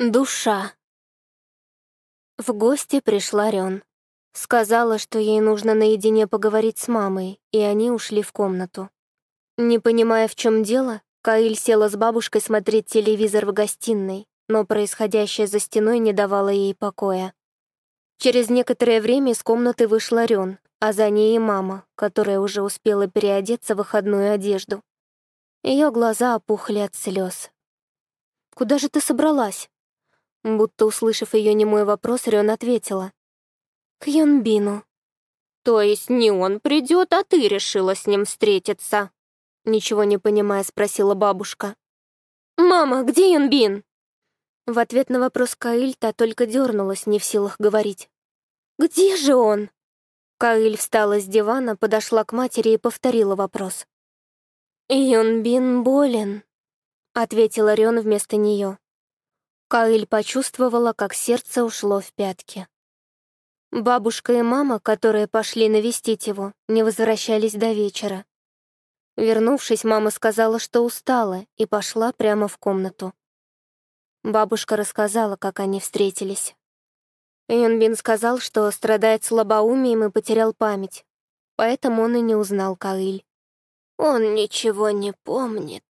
Душа. В гости пришла Рен. Сказала, что ей нужно наедине поговорить с мамой, и они ушли в комнату. Не понимая, в чем дело, Каиль села с бабушкой смотреть телевизор в гостиной, но происходящее за стеной не давало ей покоя. Через некоторое время из комнаты вышла Рен, а за ней и мама, которая уже успела переодеться в выходную одежду. Ее глаза опухли от слез. «Куда же ты собралась?» Будто услышав ее немой вопрос, Рен ответила. «К Йонбину». «То есть не он придет, а ты решила с ним встретиться?» Ничего не понимая, спросила бабушка. «Мама, где Йонбин?» В ответ на вопрос Каиль та только дернулась, не в силах говорить. «Где же он?» Каиль встала с дивана, подошла к матери и повторила вопрос. «Йонбин болен», — ответила Рен вместо нее. Каиль почувствовала, как сердце ушло в пятки. Бабушка и мама, которые пошли навестить его, не возвращались до вечера. Вернувшись, мама сказала, что устала, и пошла прямо в комнату. Бабушка рассказала, как они встретились. Юнбин сказал, что страдает слабоумием и потерял память, поэтому он и не узнал Каиль. «Он ничего не помнит»,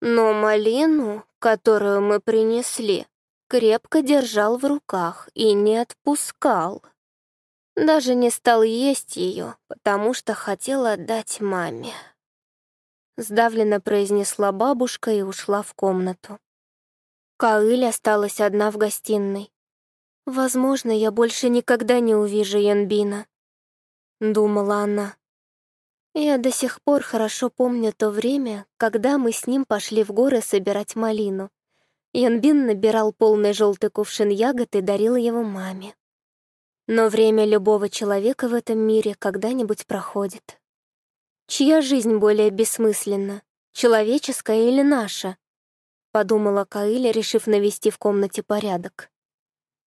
но малину, которую мы принесли, крепко держал в руках и не отпускал. Даже не стал есть ее, потому что хотел отдать маме. Сдавленно произнесла бабушка и ушла в комнату. Каыль осталась одна в гостиной. «Возможно, я больше никогда не увижу Янбина», — думала она. Я до сих пор хорошо помню то время, когда мы с ним пошли в горы собирать малину. Янбин набирал полный желтый кувшин ягод и дарил его маме. Но время любого человека в этом мире когда-нибудь проходит. Чья жизнь более бессмысленна, человеческая или наша? Подумала Каиля, решив навести в комнате порядок.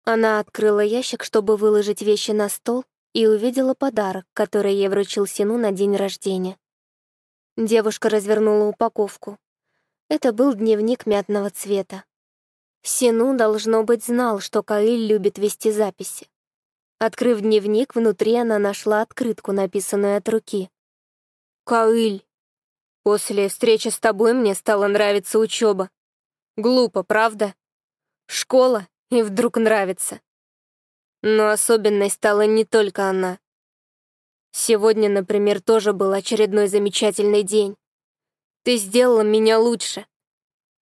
Она открыла ящик, чтобы выложить вещи на стол, и увидела подарок, который ей вручил Сину на день рождения. Девушка развернула упаковку. Это был дневник мятного цвета. Сину, должно быть, знал, что Каиль любит вести записи. Открыв дневник, внутри она нашла открытку, написанную от руки. «Каиль, после встречи с тобой мне стала нравиться учеба. Глупо, правда? Школа, и вдруг нравится. Но особенной стала не только она. Сегодня, например, тоже был очередной замечательный день. Ты сделала меня лучше.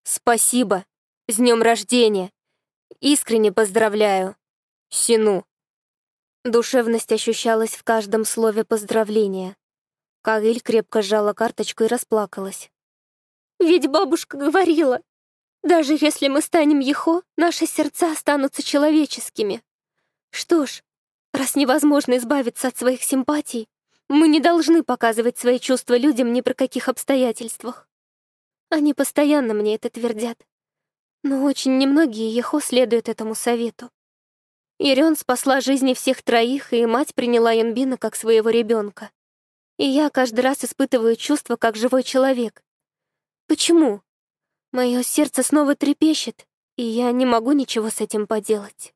Спасибо. С днем рождения. Искренне поздравляю. Сину. Душевность ощущалась в каждом слове поздравления. Каиль крепко сжала карточку и расплакалась. «Ведь бабушка говорила, даже если мы станем Ехо, наши сердца останутся человеческими. Что ж, раз невозможно избавиться от своих симпатий, мы не должны показывать свои чувства людям ни при каких обстоятельствах. Они постоянно мне это твердят. Но очень немногие Ехо следуют этому совету. Ирен спасла жизни всех троих, и мать приняла Янбина как своего ребенка. И я каждый раз испытываю чувства, как живой человек. Почему? Мое сердце снова трепещет, и я не могу ничего с этим поделать.